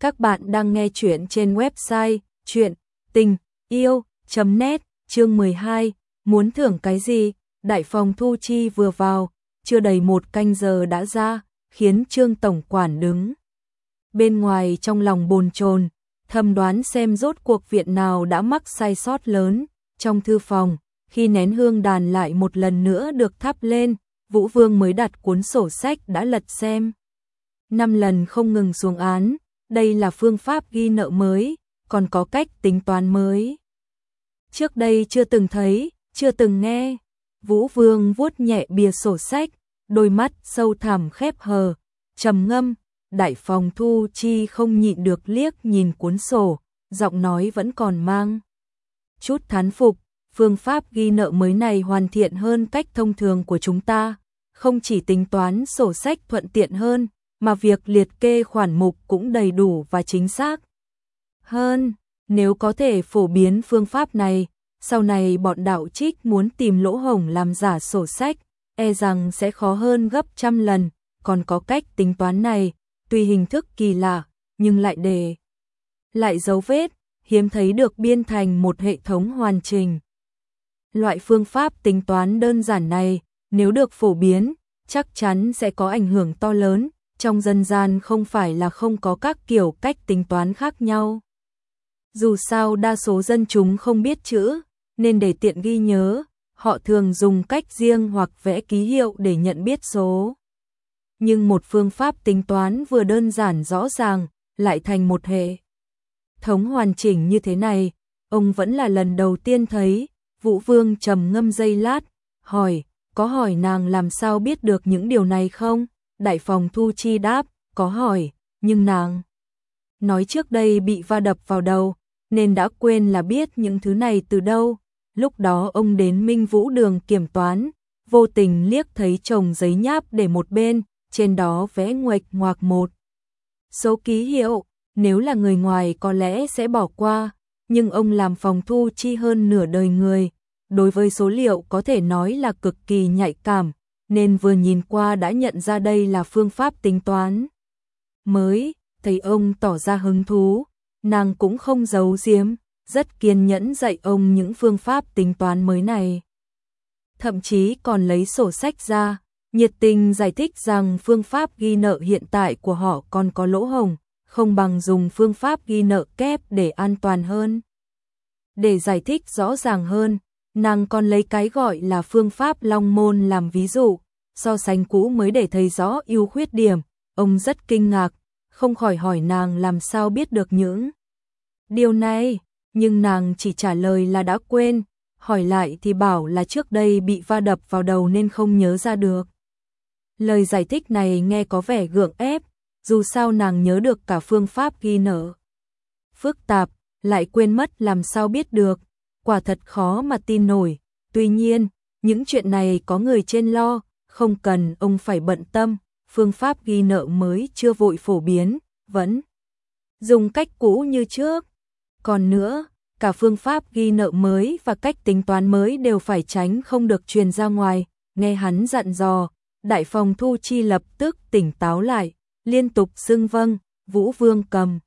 Các bạn đang nghe chuyện trên website chuyện tình yêu.net chương 12, muốn thưởng cái gì? Đại phòng Thu Chi vừa vào, chưa đầy một canh giờ đã ra, khiến Trương Tổng Quản đứng. Bên ngoài trong lòng bồn chồn thầm đoán xem rốt cuộc viện nào đã mắc sai sót lớn. Trong thư phòng, khi nén hương đàn lại một lần nữa được thắp lên, Vũ Vương mới đặt cuốn sổ sách đã lật xem. Năm lần không ngừng xuống án, đây là phương pháp ghi nợ mới, còn có cách tính toán mới. Trước đây chưa từng thấy, chưa từng nghe. Vũ Vương vuốt nhẹ bìa sổ sách, đôi mắt sâu thẳm khép hờ, trầm ngâm, đại phòng thu chi không nhịn được liếc nhìn cuốn sổ, giọng nói vẫn còn mang. Chút thán phục, phương pháp ghi nợ mới này hoàn thiện hơn cách thông thường của chúng ta, không chỉ tính toán sổ sách thuận tiện hơn, mà việc liệt kê khoản mục cũng đầy đủ và chính xác. Hơn, nếu có thể phổ biến phương pháp này, sau này bọn đạo trích muốn tìm lỗ hổng làm giả sổ sách, e rằng sẽ khó hơn gấp trăm lần, còn có cách tính toán này, tuy hình thức kỳ lạ, nhưng lại để lại dấu vết, hiếm thấy được biên thành một hệ thống hoàn chỉnh. Loại phương pháp tính toán đơn giản này, nếu được phổ biến, chắc chắn sẽ có ảnh hưởng to lớn, trong dân gian không phải là không có các kiểu cách tính toán khác nhau. Dù sao đa số dân chúng không biết chữ, nên để tiện ghi nhớ, họ thường dùng cách riêng hoặc vẽ ký hiệu để nhận biết số. Nhưng một phương pháp tính toán vừa đơn giản rõ ràng, lại thành một hệ. Thống hoàn chỉnh như thế này, ông vẫn là lần đầu tiên thấy, Vũ Vương trầm ngâm dây lát, hỏi, có hỏi nàng làm sao biết được những điều này không? Đại phòng Thu Chi đáp, có hỏi, nhưng nàng nói trước đây bị va đập vào đầu, nên đã quên là biết những thứ này từ đâu. Lúc đó ông đến Minh Vũ đường kiểm toán, vô tình liếc thấy chồng giấy nháp để một bên, trên đó vẽ nguệch ngoạc một. Số ký hiệu, nếu là người ngoài có lẽ sẽ bỏ qua, nhưng ông làm phòng thu chi hơn nửa đời người, đối với số liệu có thể nói là cực kỳ nhạy cảm, nên vừa nhìn qua đã nhận ra đây là phương pháp tính toán. Mới, thấy ông tỏ ra hứng thú, nàng cũng không giấu giếm, rất kiên nhẫn dạy ông những phương pháp tính toán mới này. Thậm chí còn lấy sổ sách ra, nhiệt tình giải thích rằng phương pháp ghi nợ hiện tại của họ còn có lỗ hồng, không bằng dùng phương pháp ghi nợ kép để an toàn hơn. Để giải thích rõ ràng hơn, nàng còn lấy cái gọi là phương pháp long môn làm ví dụ, so sánh cũ mới để thấy rõ ưu khuyết điểm, ông rất kinh ngạc, không khỏi hỏi nàng làm sao biết được những điều này, nhưng nàng chỉ trả lời là đã quên, hỏi lại thì bảo là trước đây bị va đập vào đầu nên không nhớ ra được. Lời giải thích này nghe có vẻ gượng ép, dù sao nàng nhớ được cả phương pháp ghi nợ. Phức tạp, lại quên mất làm sao biết được, quả thật khó mà tin nổi. Tuy nhiên, những chuyện này có người trên lo, không cần ông phải bận tâm, phương pháp ghi nợ mới chưa vội phổ biến, vẫn dùng cách cũ như trước. Còn nữa, cả phương pháp ghi nợ mới và cách tính toán mới đều phải tránh không được truyền ra ngoài, nghe hắn dặn dò, đại phòng thu chi lập tức tỉnh táo lại, liên tục xưng vâng, Vũ Vương cầm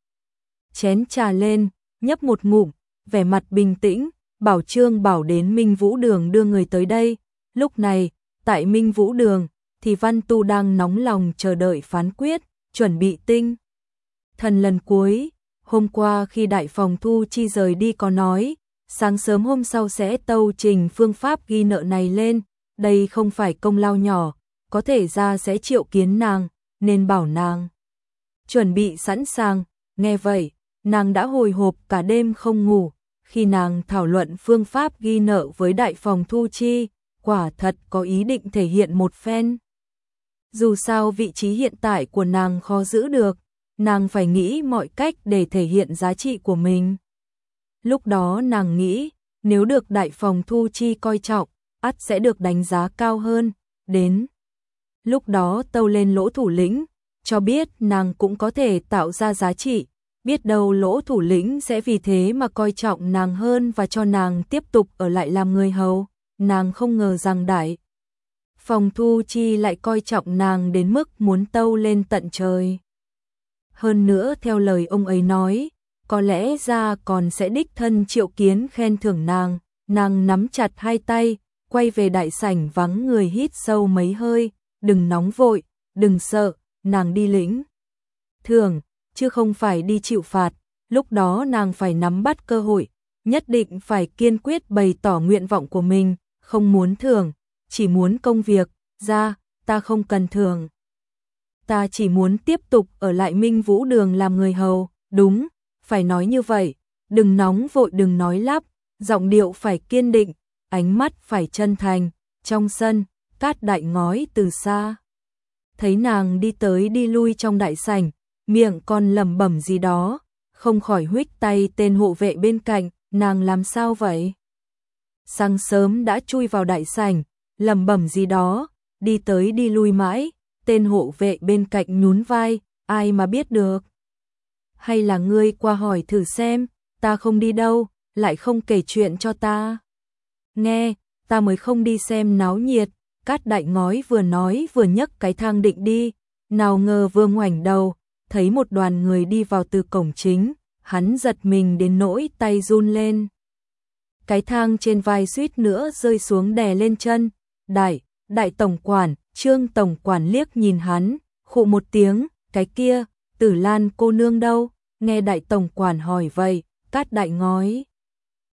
chén trà lên, nhấp một ngụm, vẻ mặt bình tĩnh, bảo Trương bảo đến Minh Vũ Đường đưa người tới đây. Lúc này, tại Minh Vũ Đường, thì Văn Tu đang nóng lòng chờ đợi phán quyết, chuẩn bị tinh. Thần lần cuối, hôm qua khi đại phòng Thu Chi rời đi có nói, sáng sớm hôm sau sẽ tâu trình phương pháp ghi nợ này lên, đây không phải công lao nhỏ, có thể ra sẽ triệu kiến nàng, nên bảo nàng. Chuẩn bị sẵn sàng, nghe vậy, nàng đã hồi hộp cả đêm không ngủ, khi nàng thảo luận phương pháp ghi nợ với đại phòng Thu Chi, quả thật có ý định thể hiện một phen. Dù sao vị trí hiện tại của nàng khó giữ được, nàng phải nghĩ mọi cách để thể hiện giá trị của mình. Lúc đó nàng nghĩ, nếu được đại phòng thu chi coi trọng, ắt sẽ được đánh giá cao hơn, đến. Lúc đó tâu lên lỗ thủ lĩnh, cho biết nàng cũng có thể tạo ra giá trị, biết đâu lỗ thủ lĩnh sẽ vì thế mà coi trọng nàng hơn và cho nàng tiếp tục ở lại làm người hầu nàng không ngờ rằng đại. Phòng thu chi lại coi trọng nàng đến mức muốn tâu lên tận trời. hơn nữa theo lời ông ấy nói, có lẽ ra còn sẽ đích thân triệu kiến khen thưởng nàng, nàng nắm chặt hai tay, quay về đại sảnh vắng người hít sâu mấy hơi, đừng nóng vội, đừng sợ, nàng đi lĩnh. Thường, chứ không phải đi chịu phạt, lúc đó nàng phải nắm bắt cơ hội, nhất định phải kiên quyết bày tỏ nguyện vọng của mình, không muốn thưởng, chỉ muốn công việc, ra, ta không cần thưởng. Ta chỉ muốn tiếp tục ở lại Minh Vũ Đường làm người hầu, đúng, phải nói như vậy, đừng nóng vội đừng nói lắp, giọng điệu phải kiên định, ánh mắt phải chân thành, trong sân, cát đại ngói từ xa. Thấy nàng đi tới đi lui trong đại sảnh, miệng còn lẩm bẩm gì đó, không khỏi huých tay tên hộ vệ bên cạnh, nàng làm sao vậy? Sáng sớm đã chui vào đại sảnh, lẩm bẩm gì đó, đi tới đi lui mãi, tên hộ vệ bên cạnh nhún vai, ai mà biết được. Hay là ngươi qua hỏi thử xem, ta không đi đâu, lại không kể chuyện cho ta. Nghe, ta mới không đi xem náo nhiệt, cát đại ngói vừa nói vừa nhấc cái thang định đi, nào ngờ vừa ngoảnh đầu, thấy một đoàn người đi vào từ cổng chính, hắn giật mình đến nỗi tay run lên. Cái thang trên vai suýt nữa rơi xuống đè lên chân, đại, đại tổng quản, trương tổng quản liếc nhìn hắn, khụ một tiếng, cái kia, tử lan cô nương đâu, nghe đại tổng quản hỏi vậy, cát đại ngói.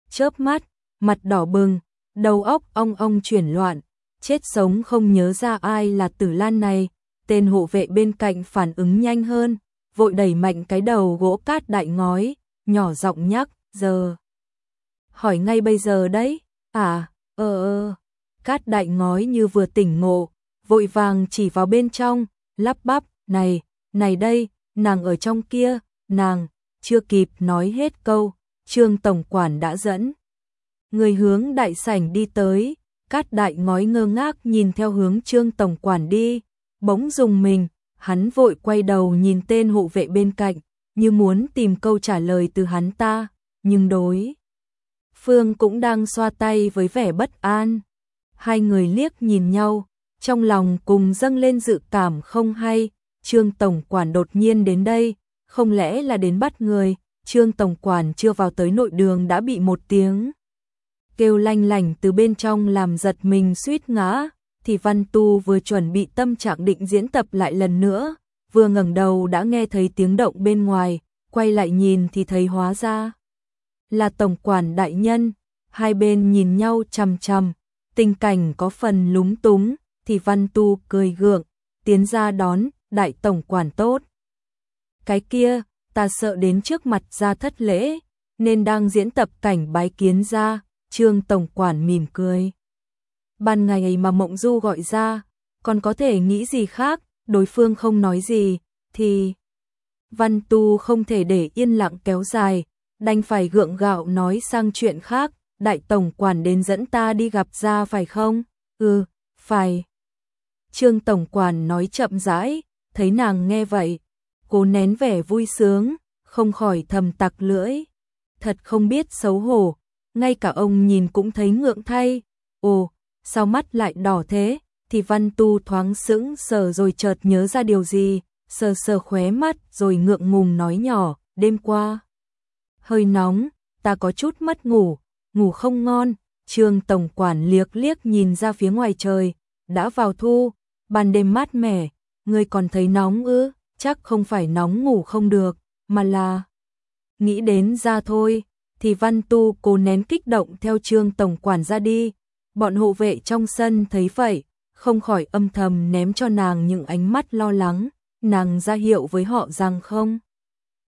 Chớp mắt, mặt đỏ bừng, đầu óc ong ong chuyển loạn, chết sống không nhớ ra ai là tử lan này, tên hộ vệ bên cạnh phản ứng nhanh hơn, vội đẩy mạnh cái đầu gỗ cát đại ngói, nhỏ giọng nhắc, giờ. Hỏi ngay bây giờ đấy, à, ờ ờ, cát đại ngói như vừa tỉnh ngộ, vội vàng chỉ vào bên trong, lắp bắp, này, này đây, nàng ở trong kia, nàng, chưa kịp nói hết câu, trương tổng quản đã dẫn. Người hướng đại sảnh đi tới, cát đại ngói ngơ ngác nhìn theo hướng trương tổng quản đi, bỗng dùng mình, hắn vội quay đầu nhìn tên hộ vệ bên cạnh, như muốn tìm câu trả lời từ hắn ta, nhưng đối. Phương cũng đang xoa tay với vẻ bất an. Hai người liếc nhìn nhau, trong lòng cùng dâng lên dự cảm không hay, Trương Tổng Quản đột nhiên đến đây, không lẽ là đến bắt người, Trương Tổng Quản chưa vào tới nội đường đã bị một tiếng. Kêu lanh lành từ bên trong làm giật mình suýt ngã, thì Văn Tu vừa chuẩn bị tâm trạng định diễn tập lại lần nữa, vừa ngẩng đầu đã nghe thấy tiếng động bên ngoài, quay lại nhìn thì thấy hóa ra là tổng quản đại nhân, hai bên nhìn nhau chằm chằm, tình cảnh có phần lúng túng, thì Văn Tu cười gượng, tiến ra đón, đại tổng quản tốt. Cái kia, ta sợ đến trước mặt ra thất lễ, nên đang diễn tập cảnh bái kiến ra, trương tổng quản mỉm cười. Ban ngày ấy mà Mộng Du gọi ra, còn có thể nghĩ gì khác, đối phương không nói gì, thì... Văn Tu không thể để yên lặng kéo dài, đành phải gượng gạo nói sang chuyện khác, đại tổng quản đến dẫn ta đi gặp ra phải không? Ừ, phải. Trương tổng quản nói chậm rãi, thấy nàng nghe vậy, cố nén vẻ vui sướng, không khỏi thầm tặc lưỡi. Thật không biết xấu hổ, ngay cả ông nhìn cũng thấy ngượng thay. Ồ, sao mắt lại đỏ thế? Thì Văn Tu thoáng sững sờ rồi chợt nhớ ra điều gì, sờ sờ khóe mắt rồi ngượng ngùng nói nhỏ, đêm qua. Hơi nóng, ta có chút mất ngủ, ngủ không ngon, trương tổng quản liếc liếc nhìn ra phía ngoài trời, đã vào thu, ban đêm mát mẻ, ngươi còn thấy nóng ư, chắc không phải nóng ngủ không được, mà là... Nghĩ đến ra thôi, thì văn tu cố nén kích động theo trương tổng quản ra đi, bọn hộ vệ trong sân thấy vậy, không khỏi âm thầm ném cho nàng những ánh mắt lo lắng, nàng ra hiệu với họ rằng không.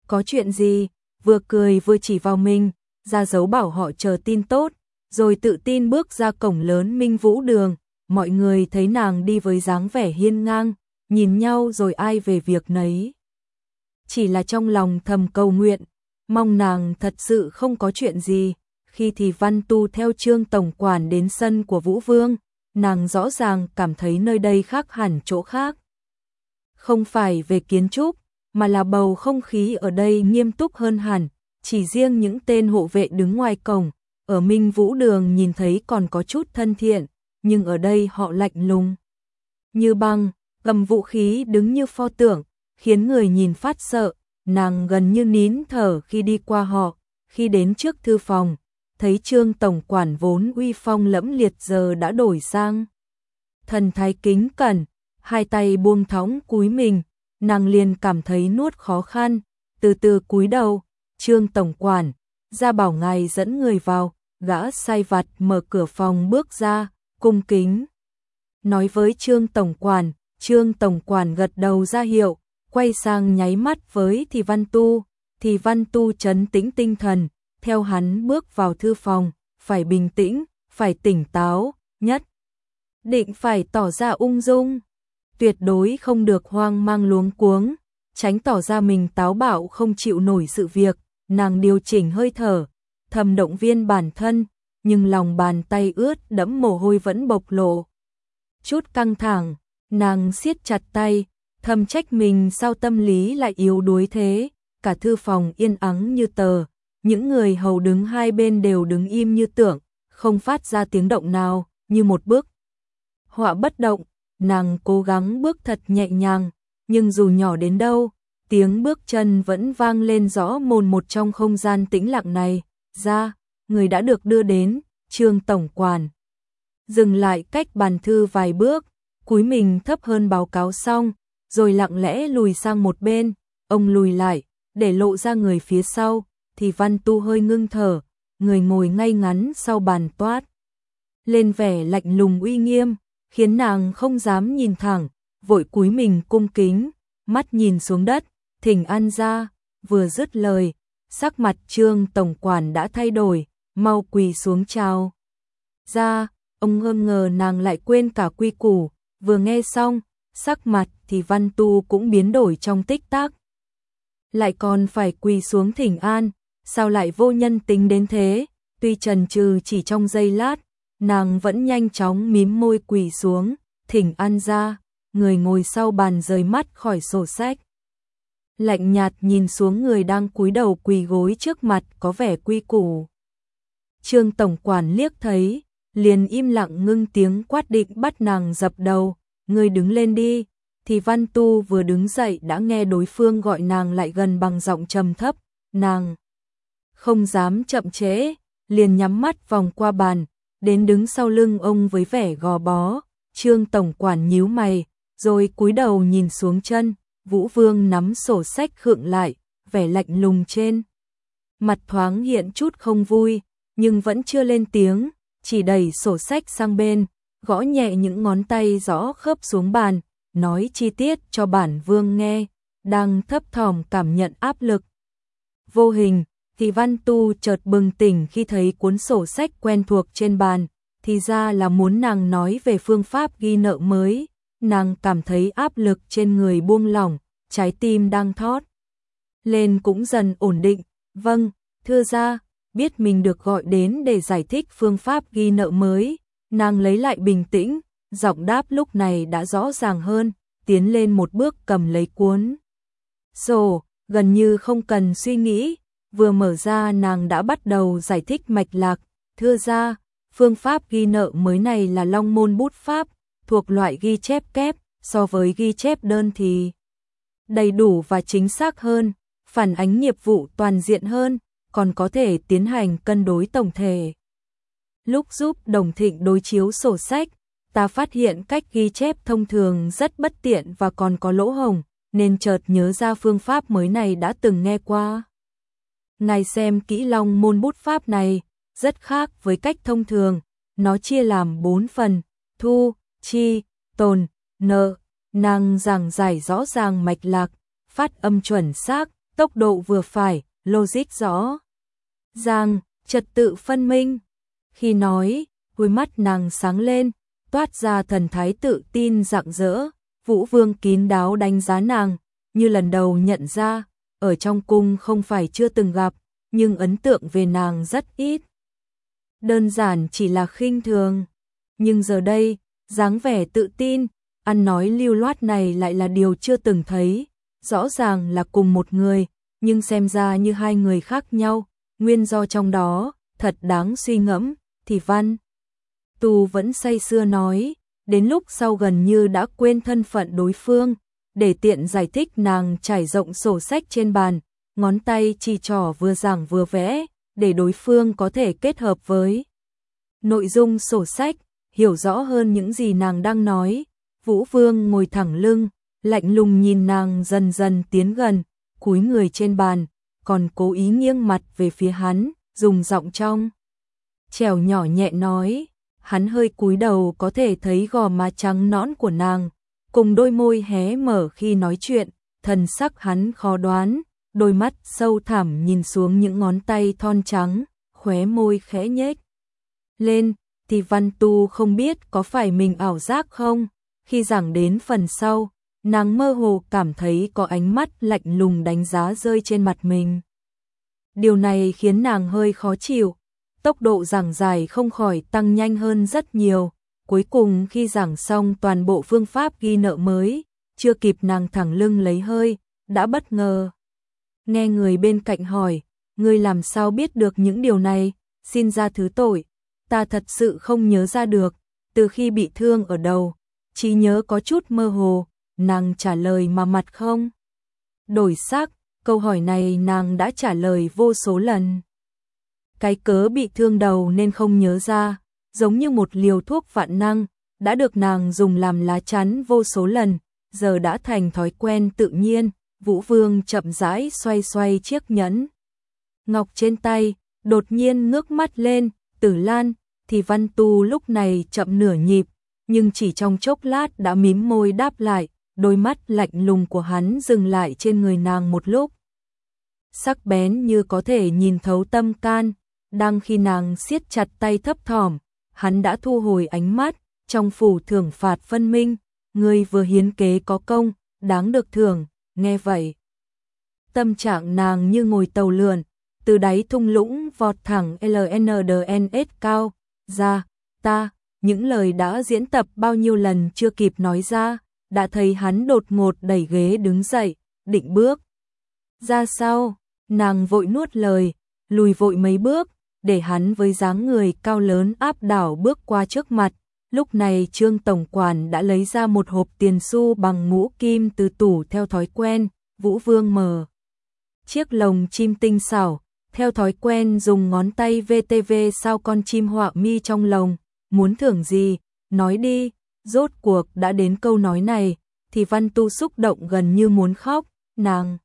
Có chuyện gì, vừa cười vừa chỉ vào mình, ra dấu bảo họ chờ tin tốt, rồi tự tin bước ra cổng lớn Minh Vũ Đường, mọi người thấy nàng đi với dáng vẻ hiên ngang, nhìn nhau rồi ai về việc nấy. Chỉ là trong lòng thầm cầu nguyện, mong nàng thật sự không có chuyện gì, khi thì Văn Tu theo Trương Tổng Quản đến sân của Vũ Vương, nàng rõ ràng cảm thấy nơi đây khác hẳn chỗ khác. Không phải về kiến trúc, mà là bầu không khí ở đây nghiêm túc hơn hẳn, chỉ riêng những tên hộ vệ đứng ngoài cổng, ở Minh Vũ Đường nhìn thấy còn có chút thân thiện, nhưng ở đây họ lạnh lùng. Như băng, cầm vũ khí đứng như pho tượng, khiến người nhìn phát sợ, nàng gần như nín thở khi đi qua họ, khi đến trước thư phòng, thấy trương tổng quản vốn uy phong lẫm liệt giờ đã đổi sang. Thần thái kính cẩn, hai tay buông thõng cúi mình, nàng liền cảm thấy nuốt khó khăn, từ từ cúi đầu, trương tổng quản, ra bảo ngài dẫn người vào, gã say vặt mở cửa phòng bước ra, cung kính. Nói với trương tổng quản, trương tổng quản gật đầu ra hiệu, quay sang nháy mắt với thì văn tu, thì văn tu chấn tĩnh tinh thần, theo hắn bước vào thư phòng, phải bình tĩnh, phải tỉnh táo, nhất. Định phải tỏ ra ung dung, tuyệt đối không được hoang mang luống cuống, tránh tỏ ra mình táo bạo không chịu nổi sự việc, nàng điều chỉnh hơi thở, thầm động viên bản thân, nhưng lòng bàn tay ướt đẫm mồ hôi vẫn bộc lộ. Chút căng thẳng, nàng siết chặt tay, thầm trách mình sao tâm lý lại yếu đuối thế, cả thư phòng yên ắng như tờ, những người hầu đứng hai bên đều đứng im như tưởng, không phát ra tiếng động nào, như một bước. Họa bất động, nàng cố gắng bước thật nhẹ nhàng, nhưng dù nhỏ đến đâu, tiếng bước chân vẫn vang lên rõ mồn một trong không gian tĩnh lặng này, ra, người đã được đưa đến, trương tổng quản. Dừng lại cách bàn thư vài bước, cúi mình thấp hơn báo cáo xong, rồi lặng lẽ lùi sang một bên, ông lùi lại, để lộ ra người phía sau, thì văn tu hơi ngưng thở, người ngồi ngay ngắn sau bàn toát. Lên vẻ lạnh lùng uy nghiêm, khiến nàng không dám nhìn thẳng, vội cúi mình cung kính, mắt nhìn xuống đất, thỉnh an ra, vừa dứt lời, sắc mặt trương tổng quản đã thay đổi, mau quỳ xuống chào. Ra, ông ngơm ngờ nàng lại quên cả quy củ, vừa nghe xong, sắc mặt thì văn tu cũng biến đổi trong tích tắc. Lại còn phải quỳ xuống thỉnh an, sao lại vô nhân tính đến thế, tuy trần trừ chỉ trong giây lát, nàng vẫn nhanh chóng mím môi quỳ xuống, thỉnh an ra, người ngồi sau bàn rời mắt khỏi sổ sách. Lạnh nhạt nhìn xuống người đang cúi đầu quỳ gối trước mặt có vẻ quy củ. Trương Tổng Quản liếc thấy, liền im lặng ngưng tiếng quát định bắt nàng dập đầu, người đứng lên đi, thì Văn Tu vừa đứng dậy đã nghe đối phương gọi nàng lại gần bằng giọng trầm thấp, nàng không dám chậm trễ, liền nhắm mắt vòng qua bàn, đến đứng sau lưng ông với vẻ gò bó, Trương tổng quản nhíu mày, rồi cúi đầu nhìn xuống chân, Vũ Vương nắm sổ sách khựng lại, vẻ lạnh lùng trên. Mặt thoáng hiện chút không vui, nhưng vẫn chưa lên tiếng, chỉ đẩy sổ sách sang bên, gõ nhẹ những ngón tay rõ khớp xuống bàn, nói chi tiết cho bản vương nghe, đang thấp thỏm cảm nhận áp lực. Vô hình, thì Văn Tu chợt bừng tỉnh khi thấy cuốn sổ sách quen thuộc trên bàn, thì ra là muốn nàng nói về phương pháp ghi nợ mới, nàng cảm thấy áp lực trên người buông lỏng, trái tim đang thót. Lên cũng dần ổn định, vâng, thưa ra, biết mình được gọi đến để giải thích phương pháp ghi nợ mới, nàng lấy lại bình tĩnh, giọng đáp lúc này đã rõ ràng hơn, tiến lên một bước cầm lấy cuốn. Sổ, gần như không cần suy nghĩ, vừa mở ra nàng đã bắt đầu giải thích mạch lạc, thưa ra, phương pháp ghi nợ mới này là long môn bút pháp, thuộc loại ghi chép kép, so với ghi chép đơn thì đầy đủ và chính xác hơn, phản ánh nghiệp vụ toàn diện hơn, còn có thể tiến hành cân đối tổng thể. Lúc giúp Đồng Thịnh đối chiếu sổ sách, ta phát hiện cách ghi chép thông thường rất bất tiện và còn có lỗ hồng, nên chợt nhớ ra phương pháp mới này đã từng nghe qua. Này xem kỹ long môn bút pháp này, rất khác với cách thông thường, nó chia làm bốn phần, thu, chi, tồn, nợ, năng giảng giải rõ ràng mạch lạc, phát âm chuẩn xác, tốc độ vừa phải, logic rõ. Ràng, trật tự phân minh. Khi nói, đôi mắt nàng sáng lên, toát ra thần thái tự tin rạng rỡ, Vũ Vương kín đáo đánh giá nàng, như lần đầu nhận ra, ở trong cung không phải chưa từng gặp, nhưng ấn tượng về nàng rất ít. Đơn giản chỉ là khinh thường, nhưng giờ đây, dáng vẻ tự tin, ăn nói lưu loát này lại là điều chưa từng thấy, rõ ràng là cùng một người, nhưng xem ra như hai người khác nhau, nguyên do trong đó, thật đáng suy ngẫm, thì văn. Tù vẫn say xưa nói, đến lúc sau gần như đã quên thân phận đối phương, để tiện giải thích nàng trải rộng sổ sách trên bàn, ngón tay chỉ trỏ vừa giảng vừa vẽ, để đối phương có thể kết hợp với nội dung sổ sách, hiểu rõ hơn những gì nàng đang nói. Vũ Vương ngồi thẳng lưng, lạnh lùng nhìn nàng dần dần tiến gần, cúi người trên bàn, còn cố ý nghiêng mặt về phía hắn, dùng giọng trong. Trèo nhỏ nhẹ nói, hắn hơi cúi đầu có thể thấy gò má trắng nõn của nàng, cùng đôi môi hé mở khi nói chuyện, thần sắc hắn khó đoán, đôi mắt sâu thẳm nhìn xuống những ngón tay thon trắng, khóe môi khẽ nhếch. Lên, thì Văn Tu không biết có phải mình ảo giác không, khi giảng đến phần sau, nàng mơ hồ cảm thấy có ánh mắt lạnh lùng đánh giá rơi trên mặt mình. Điều này khiến nàng hơi khó chịu, tốc độ giảng giải không khỏi tăng nhanh hơn rất nhiều. Cuối cùng khi giảng xong toàn bộ phương pháp ghi nợ mới, chưa kịp nàng thẳng lưng lấy hơi, đã bất ngờ. Nghe người bên cạnh hỏi, ngươi làm sao biết được những điều này, xin ra thứ tội, ta thật sự không nhớ ra được, từ khi bị thương ở đầu, chỉ nhớ có chút mơ hồ, nàng trả lời mà mặt không. Đổi sắc, câu hỏi này nàng đã trả lời vô số lần. Cái cớ bị thương đầu nên không nhớ ra, giống như một liều thuốc vạn năng, đã được nàng dùng làm lá chắn vô số lần, giờ đã thành thói quen tự nhiên, Vũ Vương chậm rãi xoay xoay chiếc nhẫn. Ngọc trên tay, đột nhiên ngước mắt lên, tử lan, thì văn tu lúc này chậm nửa nhịp, nhưng chỉ trong chốc lát đã mím môi đáp lại, đôi mắt lạnh lùng của hắn dừng lại trên người nàng một lúc. Sắc bén như có thể nhìn thấu tâm can, đang khi nàng siết chặt tay thấp thỏm, hắn đã thu hồi ánh mắt, trong phủ thưởng phạt phân minh, người vừa hiến kế có công, đáng được thưởng, nghe vậy. Tâm trạng nàng như ngồi tàu lượn, từ đáy thung lũng vọt thẳng LNDNS cao, ra, ta, những lời đã diễn tập bao nhiêu lần chưa kịp nói ra, đã thấy hắn đột ngột đẩy ghế đứng dậy, định bước. Ra sau, nàng vội nuốt lời, lùi vội mấy bước, để hắn với dáng người cao lớn áp đảo bước qua trước mặt. Lúc này Trương Tổng Quản đã lấy ra một hộp tiền xu bằng mũ kim từ tủ theo thói quen, Vũ Vương mở. Chiếc lồng chim tinh xảo, theo thói quen dùng ngón tay VTV sao con chim họa mi trong lồng, muốn thưởng gì, nói đi, rốt cuộc đã đến câu nói này, thì Văn Tu xúc động gần như muốn khóc, nàng.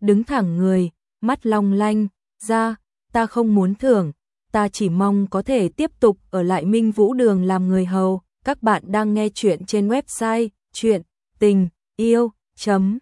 Đứng thẳng người, mắt long lanh, ra, ta không muốn thưởng, ta chỉ mong có thể tiếp tục ở lại Minh Vũ Đường làm người hầu. Các bạn đang nghe chuyện trên website chuyện tình yêu.net